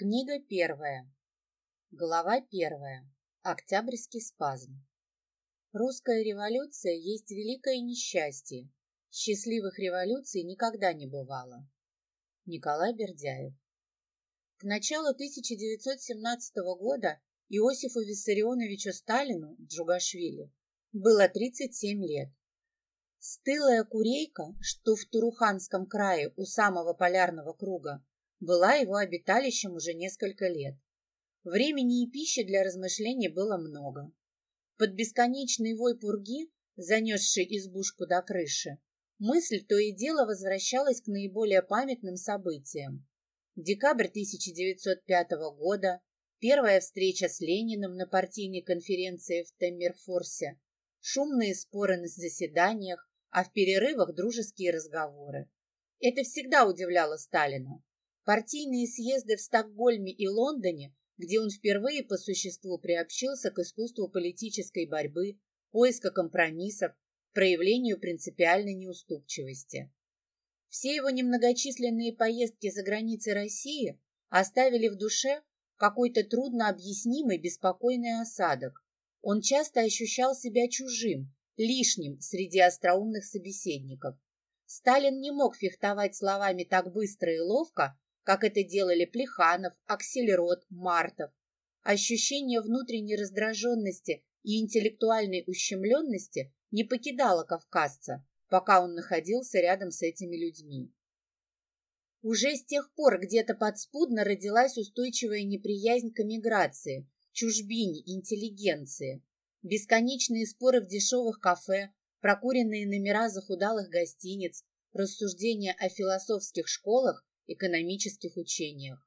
Книга первая. Глава первая. Октябрьский спазм. Русская революция есть великое несчастье. Счастливых революций никогда не бывало. Николай Бердяев. К началу 1917 года Иосифу Виссарионовичу Сталину, Джугашвили, было 37 лет. Стылая курейка, что в Туруханском крае у самого полярного круга, была его обиталищем уже несколько лет. Времени и пищи для размышлений было много. Под бесконечный вой пурги, занесший избушку до крыши, мысль то и дело возвращалась к наиболее памятным событиям. Декабрь 1905 года, первая встреча с Лениным на партийной конференции в Теммерфорсе, шумные споры на заседаниях, а в перерывах дружеские разговоры. Это всегда удивляло Сталина. Партийные съезды в Стокгольме и Лондоне, где он впервые по существу приобщился к искусству политической борьбы, поиска компромиссов, проявлению принципиальной неуступчивости. Все его немногочисленные поездки за границы России оставили в душе какой-то трудно объяснимый беспокойный осадок. Он часто ощущал себя чужим, лишним среди остроумных собеседников. Сталин не мог фехтовать словами так быстро и ловко, как это делали Плеханов, Акселерот, Мартов. Ощущение внутренней раздраженности и интеллектуальной ущемленности не покидало кавказца, пока он находился рядом с этими людьми. Уже с тех пор где-то подспудно родилась устойчивая неприязнь к эмиграции, чужбине, интеллигенции. Бесконечные споры в дешевых кафе, прокуренные номера захудалых гостиниц, рассуждения о философских школах экономических учениях.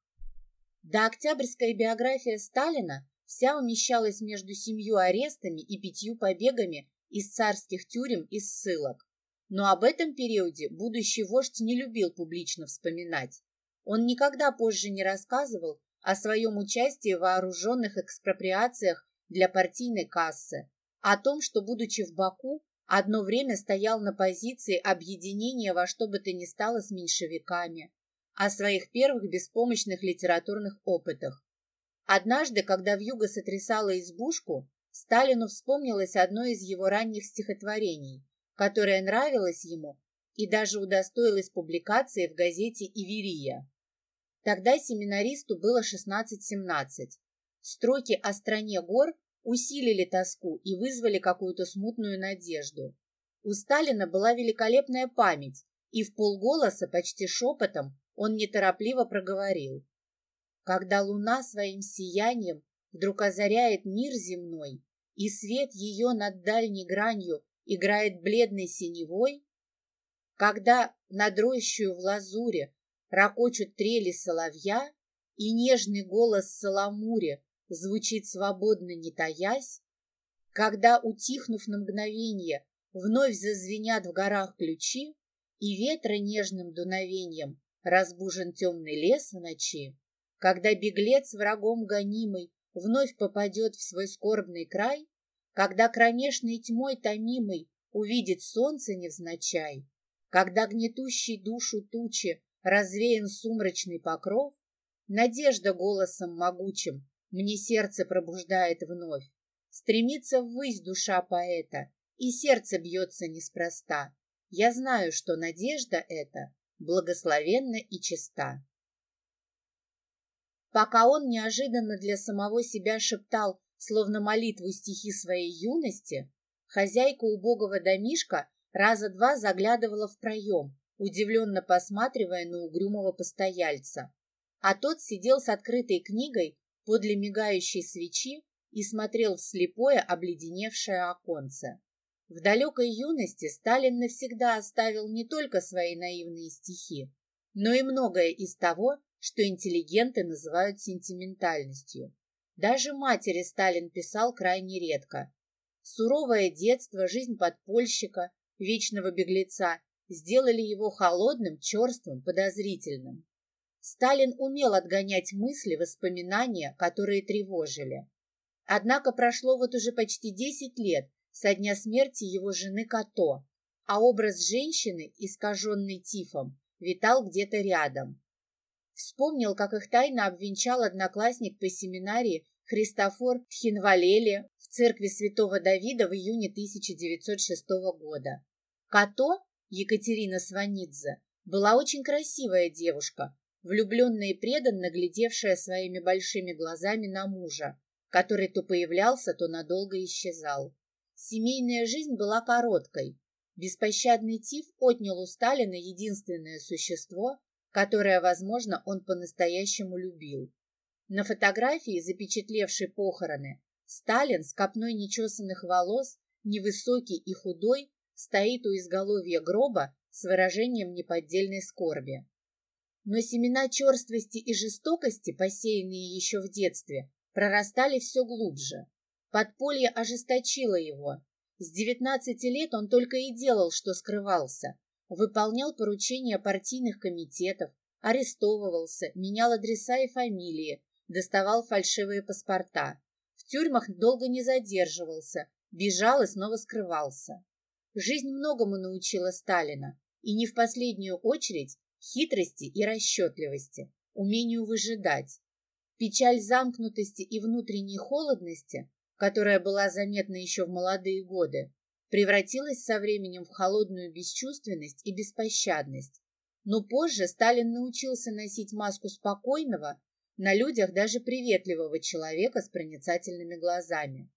Да октябрьская биография Сталина вся умещалась между семью арестами и пятью побегами из царских тюрем и ссылок. Но об этом периоде будущий вождь не любил публично вспоминать. Он никогда позже не рассказывал о своем участии в вооруженных экспроприациях для партийной кассы, о том, что, будучи в Баку, одно время стоял на позиции объединения во что бы то ни стало с меньшевиками, о своих первых беспомощных литературных опытах. Однажды, когда вьюга сотрясала избушку, Сталину вспомнилось одно из его ранних стихотворений, которое нравилось ему и даже удостоилось публикации в газете «Иверия». Тогда семинаристу было 16-17. Строки о стране гор усилили тоску и вызвали какую-то смутную надежду. У Сталина была великолепная память, и в полголоса, почти шепотом, он неторопливо проговорил. Когда луна своим сиянием вдруг озаряет мир земной, и свет ее над дальней гранью играет бледной синевой, когда над рощью в лазуре ракочут трели соловья, и нежный голос Соломуре звучит свободно, не таясь, когда, утихнув на мгновение, вновь зазвенят в горах ключи, и ветра нежным дуновением разбужен темный лес в ночи, когда беглец врагом гонимый вновь попадет в свой скорбный край, когда кромешной тьмой томимый увидит солнце невзначай, когда гнетущий душу тучи развеян сумрачный покров, надежда голосом могучим мне сердце пробуждает вновь. Стремится ввысь душа поэта, и сердце бьется неспроста. Я знаю, что надежда эта благословенна и чиста. Пока он неожиданно для самого себя шептал, словно молитву стихи своей юности, хозяйка убогого домишка раза два заглядывала в проем, удивленно посматривая на угрюмого постояльца. А тот сидел с открытой книгой подле мигающей свечи и смотрел в слепое обледеневшее оконце. В далекой юности Сталин навсегда оставил не только свои наивные стихи, но и многое из того, что интеллигенты называют сентиментальностью. Даже матери Сталин писал крайне редко. Суровое детство, жизнь подпольщика, вечного беглеца сделали его холодным, черствым, подозрительным. Сталин умел отгонять мысли, воспоминания, которые тревожили. Однако прошло вот уже почти 10 лет со дня смерти его жены Като, а образ женщины, искаженный тифом, витал где-то рядом. Вспомнил, как их тайно обвенчал одноклассник по семинарии Христофор Тхинвалеле в церкви святого Давида в июне 1906 года. Като, Екатерина Сванидзе, была очень красивая девушка, влюбленная и преданно глядевшая своими большими глазами на мужа, который то появлялся, то надолго исчезал. Семейная жизнь была короткой. Беспощадный тиф отнял у Сталина единственное существо, которое, возможно, он по-настоящему любил. На фотографии, запечатлевшей похороны, Сталин с копной нечесанных волос, невысокий и худой, стоит у изголовья гроба с выражением неподдельной скорби. Но семена черствости и жестокости, посеянные еще в детстве, прорастали все глубже. Подполье ожесточило его. С девятнадцати лет он только и делал, что скрывался. Выполнял поручения партийных комитетов, арестовывался, менял адреса и фамилии, доставал фальшивые паспорта. В тюрьмах долго не задерживался, бежал и снова скрывался. Жизнь многому научила Сталина, и не в последнюю очередь хитрости и расчетливости, умению выжидать. Печаль замкнутости и внутренней холодности, которая была заметна еще в молодые годы, превратилась со временем в холодную бесчувственность и беспощадность. Но позже Сталин научился носить маску спокойного, на людях даже приветливого человека с проницательными глазами.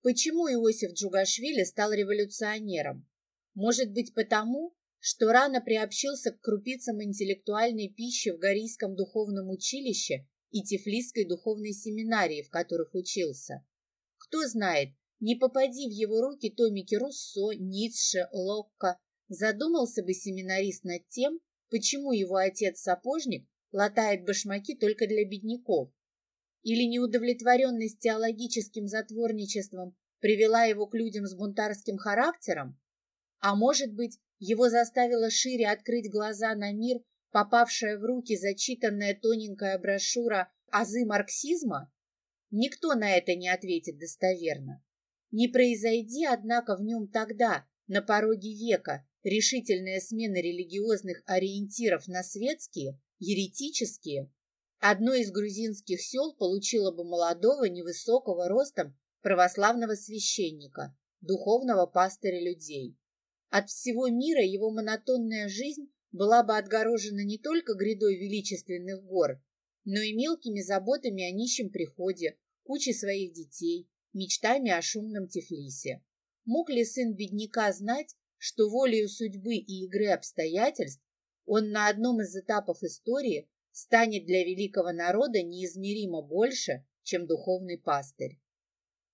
Почему Иосиф Джугашвили стал революционером? Может быть потому, что рано приобщился к крупицам интеллектуальной пищи в Горийском духовном училище и Тифлисской духовной семинарии, в которых учился. Кто знает, не попади в его руки томики Руссо, Ницше, Локко, задумался бы семинарист над тем, почему его отец-сапожник латает башмаки только для бедняков. Или неудовлетворенность теологическим затворничеством привела его к людям с бунтарским характером? А может быть, его заставила шире открыть глаза на мир, попавшая в руки зачитанная тоненькая брошюра «Азы марксизма»? Никто на это не ответит достоверно. Не произойди, однако, в нем тогда, на пороге века, решительная смена религиозных ориентиров на светские, еретические, одно из грузинских сел получило бы молодого, невысокого ростом православного священника, духовного пастыря людей. От всего мира его монотонная жизнь была бы отгорожена не только грядой величественных гор, но и мелкими заботами о нищем приходе, кучей своих детей, мечтами о шумном Тифлисе. Мог ли сын бедняка знать, что волею судьбы и игры обстоятельств он на одном из этапов истории станет для великого народа неизмеримо больше, чем духовный пастырь?